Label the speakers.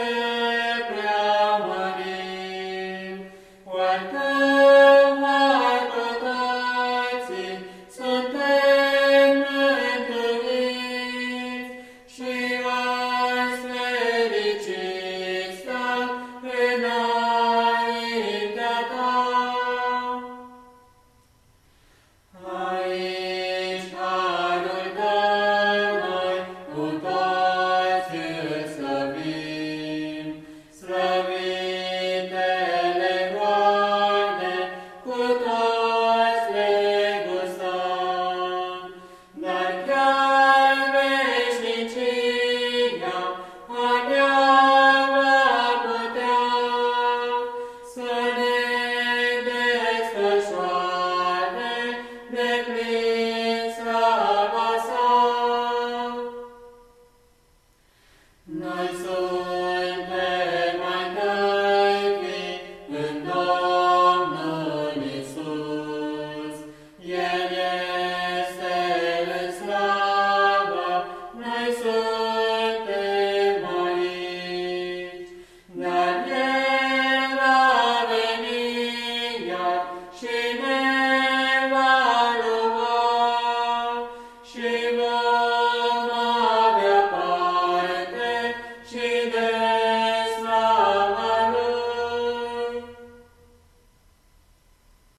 Speaker 1: Amen. Noi suntem mai tăi în Domnul Iisus. El este în slavă, noi suntem Fidel.